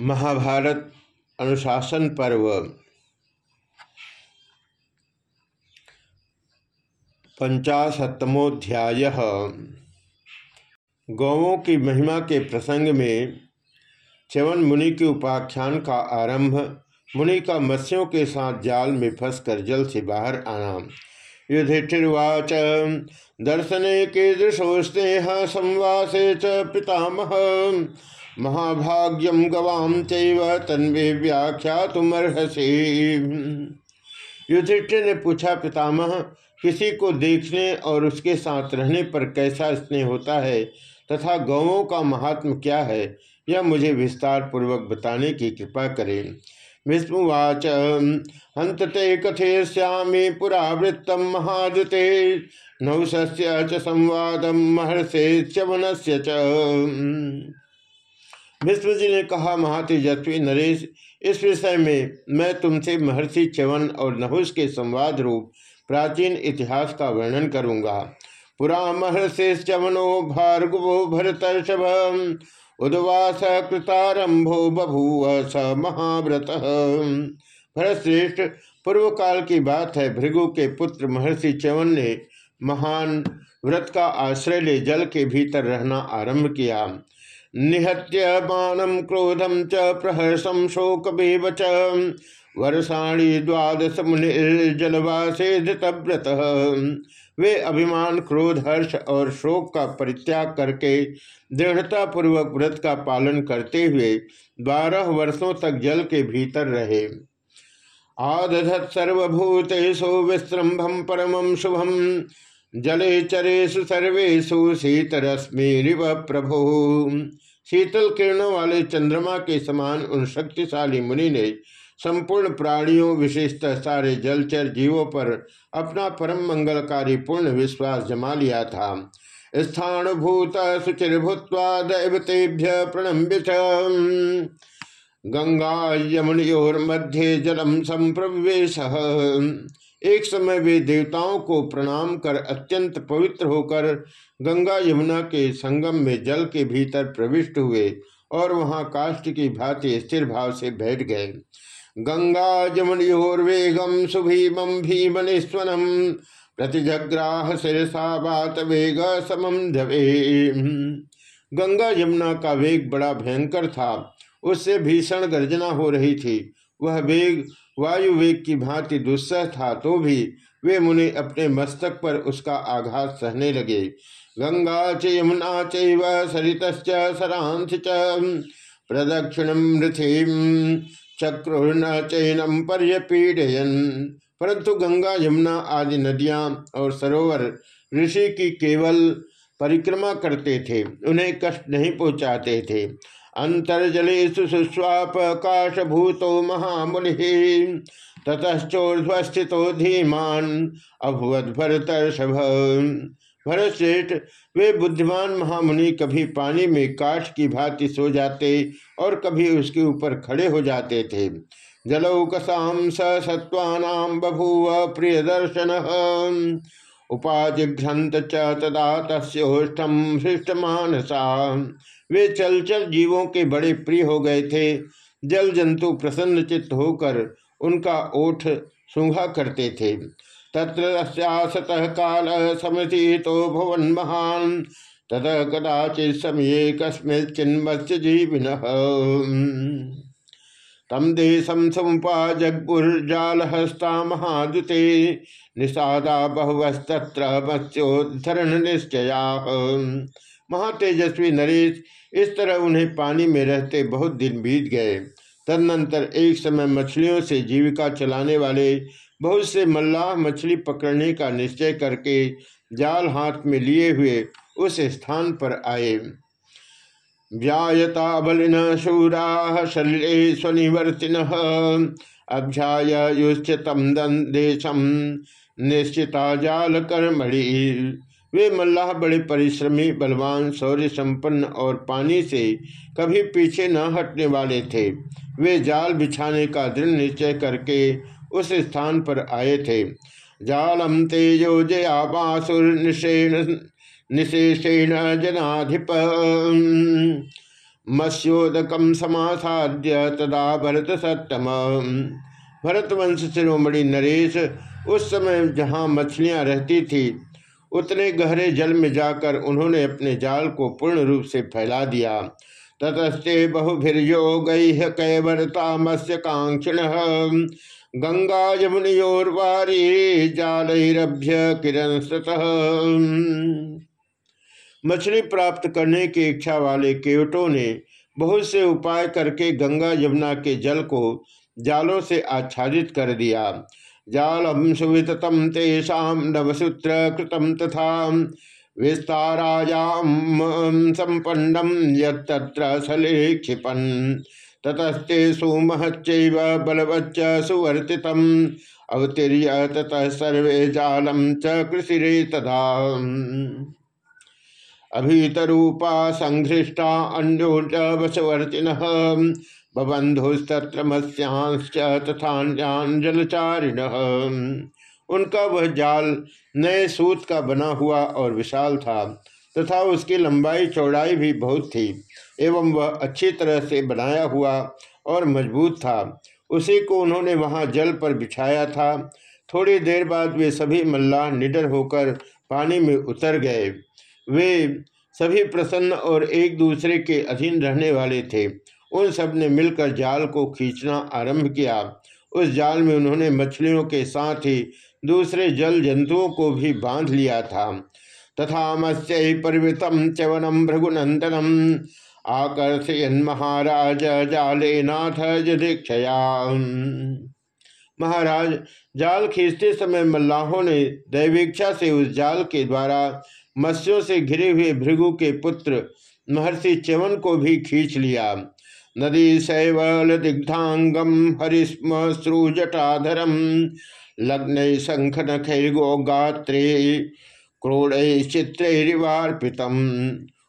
महाभारत अनुशासन पर्व। पंचाशतमोध्याय गौों की महिमा के प्रसंग में च्यवन मुनि के उपाख्यान का आरंभ, मुनि का मत्स्यों के साथ जाल में फंसकर जल से बाहर आना। युधिष्ठिर्वाच, दर्शने के दृशोस्तेह संवासे च पितामह। महाभाग्यम गवाम चैव तन्वे व्याख्या तुमर्हसी युधिष्ठिर ने पूछा, पितामह, किसी को देखने और उसके साथ रहने पर कैसा स्नेह होता है तथा गौों का महात्म क्या है, यह मुझे विस्तार पूर्वक बताने की कृपा करें। विष्णुवाच हंतते कथे श्यामी पुरावृत्तम महादुते, नौशस्य च संवादम महर्षे च्यवन से विष्णु जी ने कहा महातेजस्वी नरेश, इस विषय में मैं तुमसे महर्षि च्यवन और नहुष के संवाद रूप प्राचीन इतिहास का वर्णन करूँगा। पुरा महर्षि च्यवनो भार्गवो भरतर्षभ उदवास कृतारंभो बभूव स महाव्रत। भरतश्रेष्ठ पूर्व काल की बात है, भृगु के पुत्र महर्षि च्यवन ने महान व्रत का आश्रय ले जल के भीतर रहना आरंभ किया। निहत्य बाणम क्रोधम च प्रहर्षम शोक च। वर्षाणी द्वादश जलवासे धृतव्रत वे अभिमान, क्रोध, हर्ष और शोक का परित्याग करके दृढ़ता पूर्वक व्रत का पालन करते हुए बारह वर्षों तक जल के भीतर रहे। आदधत सर्वभूतेषु विश्रम्भम परमं शुभम। जले चरेशु सर्वेशु शीतरश्मि प्रभु। शीतल किरणों वाले चंद्रमा के समान उन शक्तिशाली मुनि ने संपूर्ण प्राणियों विशेषतः सारे जलचर जीवों पर अपना परम मंगलकारी पूर्ण विश्वास जमा लिया था। स्थान भूत सुचिर भूतवा दैवतेभ्य प्रणम्य गंगा यमुनोर मध्य जलम संप्रवेश। एक समय वे देवताओं को प्रणाम कर अत्यंत पवित्र होकर गंगा यमुना के संगम में जल के भीतर प्रविष्ट हुए और वहाँ काष्ट की भांति स्थिर भाव से बैठ गए। गंगा जमुनोर्वेगम सुभीमं भीमनेश्वरम प्रतिजग्राह शिरसा बात वेग समम धवे गंगा यमुना का वेग बड़ा भयंकर था, उससे भीषण गर्जना हो रही थी। वह वेग वायु वेग की भांति दुस्सह था तो भी वे मुनि अपने मस्तक पर उसका आघात सहने लगे। गंगा च, यमुना चरित सरांश च, प्रदक्षिण मृथि चक्रुर्ण चैनम पर्यपीडयन। परंतु गंगा, यमुना आदि नदियाँ और सरोवर ऋषि की केवल परिक्रमा करते थे, उन्हें कष्ट नहीं पहुंचाते थे। अंतर्जले सुस्वाप काशभूतो महामुनि। ततश्चोर्ध्वस्थितो धीमान अभवद भरतर्षभ। भरतश्रेष्ठ, वे बुद्धिमान महामुनि, कभी पानी में काठ की भांति सो जाते और कभी उसके ऊपर खड़े हो जाते थे। जलौकसाम सत्वानाम बभूव प्रिय दर्शन उपाजिघ्रंत च तदा तस्ोष्टम हृष्टमानसा। वे चलचल जीवों के बड़े प्रिय हो गए थे। जल जंतु प्रसन्न चित्त होकर उनका ओठ सूंघा करते थे। तत्र काल समृति तो भवन महान। तद कदाचित समय कस्मिन्मत्स्य जीविन। तम देशम समुपा जगपुरजालहस्ता महादुते निषादा बहुवस्तत्र मत्स्योद्धरण निश्चया महातेजस्वी नरेश इस तरह उन्हें पानी में रहते बहुत दिन बीत गए। तदनंतर एक समय मछलियों से जीविका चलाने वाले बहुत से मल्लाह मछली पकड़ने का निश्चय करके जाल हाथ में लिए हुए उस स्थान पर आए। व्यायता बलिन शूरा शल्य स्वनिवर्तिन अभ्याय युष्यतम देशम निश्चिता जाल कर्मणि वे मल्लाह बड़े परिश्रमी, बलवान शौर्य संपन्न और पानी से कभी पीछे न हटने वाले थे। वे जाल बिछाने का दृढ़ निश्चय करके उस स्थान पर आए थे। जालम तेजो जयापासुर निशेण निशेषेण जनाधिप। मत्स्योदकम समासाद्य तदा भरत सत्तम भरतवंश शिरोमणि नरेश उस समय जहाँ मछलियाँ रहती थी, उतने गहरे जल में जाकर उन्होंने अपने जाल को पूर्ण रूप से फैला दिया। ततस्ते बहुभिर्योग कैवरता मत्स्य कांक्षिण गंगा यमुनियोर्वारी जालरभ्य किरण मछली प्राप्त करने की इच्छा वाले केवटों ने बहुत से उपाय करके गंगा यमुना के जल को जालों से आच्छादित कर दिया। जालम सुवितम तेषा नवसूत्र कृतम तथा विस्तारायाम संपन्नम यत्र ततस्ते सुमहच्च बलवच्च सुवर्तित अवतीर्य ततः सर्वे जालम च कृषि तथा अभीतरूपा संघृष्टा वशवर्तिन बबंधुस्तत्र मत्स्यांश्च उनका वह जाल नए सूत का बना हुआ और विशाल था, तथा उसकी लंबाई चौड़ाई भी बहुत थी, एवं वह अच्छी तरह से बनाया हुआ और मज़बूत था। उसी को उन्होंने वहाँ जल पर बिछाया था। थोड़ी देर बाद वे सभी मल्लाह निडर होकर पानी में उतर गए। वे सभी प्रसन्न और एक दूसरे के अधीन रहने वाले थे। उन सबने मिलकर जाल को खींचना आरंभ किया। उस जाल में उन्होंने मछलियों के साथ ही दूसरे जल जंतुओं को भी बाँध लिया था। तथा मत्स्य परिवृतम च्यवनम भृगुनंदनम आकर्षयन महाराज जाले नाथ दीक्षया महाराज, जाल खींचते समय मल्लाहों ने दैवीक्षा से उस जाल के द्वारा मत्स्यों से घिरे हुए भृगु के पुत्र महर्षि च्यवन को भी खींच लिया। नदी शैवल दिग्धांगम हरिस्म श्रुजटाधरम लग्न शंख नखैर्गो गात्रे क्रोड़ चित्रिवार्पितम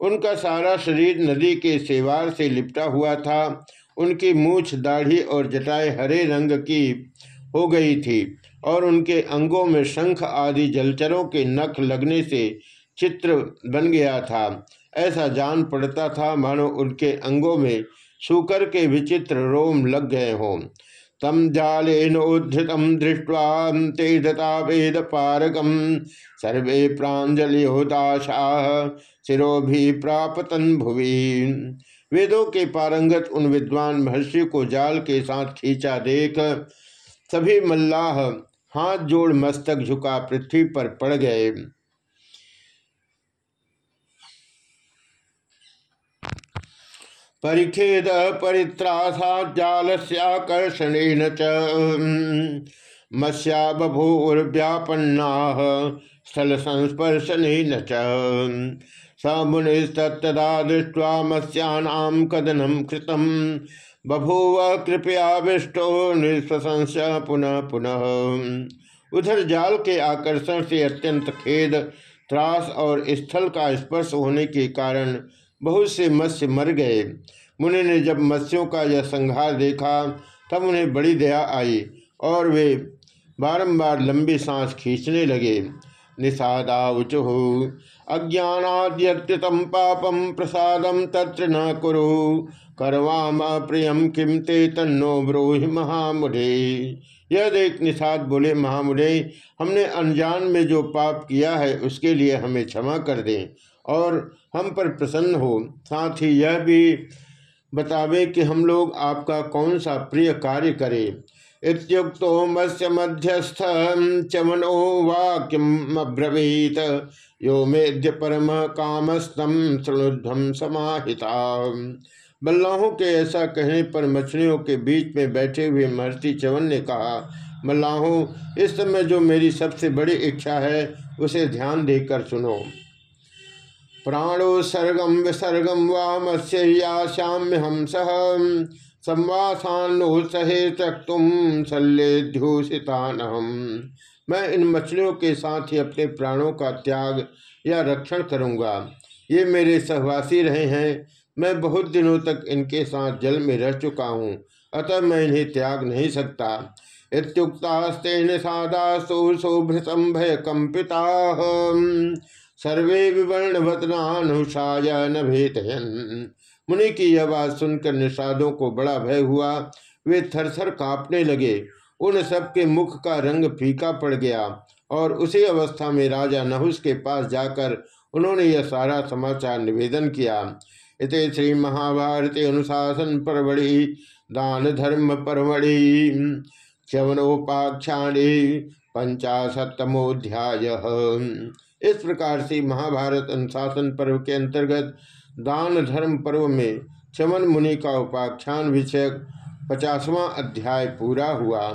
उनका सारा शरीर नदी के सेवार से लिपटा हुआ था। उनकी मूछ, दाढ़ी और जटाएँ हरे रंग की हो गई थी और उनके अंगों में शंख आदि जलचरों के नख लगने से चित्र बन गया था। ऐसा जान पड़ता था मानो उनके अंगों में शुकर के विचित्र रोम लग गए हों। तम जालेनोद्धृतम दृष्ट्वा तेजता वेद पारगम। सर्वे प्राजलिदाशाह शिरो भी प्रापतन भुवि वेदों के पारंगत उन विद्वान महर्षि को जाल के साथ खींचा देख सभी मल्लाह हाथ जोड़ मस्तक झुका पृथ्वी पर पड़ गए। परिखेद परित्रासा जाल सैकर्षण च मत्स्या बभूर्व्यापन्ना स्थल संस्पर्शन च स मुनिस्तदा दृष्ट्वा मत्स्यानाम कदनम कृतम बभूव कृपया विष्टो निःशंस पुनः पुनः उधर जाल के आकर्षण से अत्यंत खेद, त्रास और स्थल का स्पर्श होने के कारण बहुत से मत्स्य मर गए। मुनि ने जब मत्स्यों का यह संहार देखा, तब उन्हें बड़ी दया आई और वे बारंबार लंबी सांस खींचने लगे। निषादावचु अज्ञानाद्यतम पापम प्रसादम तत्र न कुरु। करवाम प्रियम किम ते तन्नो ब्रोहि महामुढ़े यह देख निषाद बोले महामुढ़े हमने अनजान में जो पाप किया है, उसके लिए हमें क्षमा कर दें। और हम पर प्रसन्न हो। साथ ही यह भी बतावे कि हम लोग आपका कौन सा प्रिय कार्य करें। इतुक्तो मत्स्य मध्यस्थ चमनो वाक्यम अब्रवीत। यो मेद्य परम कामस्तम शृणुध्वम समाहिता मल्लाहों के ऐसा कहने पर मछलियों के बीच में बैठे हुए महर्षि चवन ने कहा मल्लाहों इस समय जो मेरी सबसे बड़ी इच्छा है, उसे ध्यान देकर सुनो। प्राणोत्सर्गम विसर्गम वामस्याम्य हंस संवासान्नोत्सहे त्यक्तुम शल्यध्यूषितानहम मैं इन मछलियों के साथ ही अपने प्राणों का त्याग या रक्षण करूँगा। ये मेरे सहवासी रहे हैं। मैं बहुत दिनों तक इनके साथ जल में रह चुका हूँ। अतः मैं इन्हें त्याग नहीं सकता। इतुक्तास्तेन सादास्तु शोभृतम भय कंपिता सर्वे विवर्ण वतनानुषाय न मुनि की यह बात सुनकर निषादों को बड़ा भय हुआ। वे थरथर कांपने लगे। उन सबके मुख का रंग फीका पड़ गया और उसी अवस्था में राजा नहुस के पास जाकर उन्होंने यह सारा समाचार निवेदन किया। इत श्री महाभारत अनुशासन परवड़ी, दान धर्म परवड़ी चवनोपाख्याणी पंचाशतमोध्याय इस प्रकार से महाभारत अनुशासन पर्व के अंतर्गत दान धर्म पर्व में चमन मुनि का उपाख्यान विषयक पचासवां अध्याय पूरा हुआ।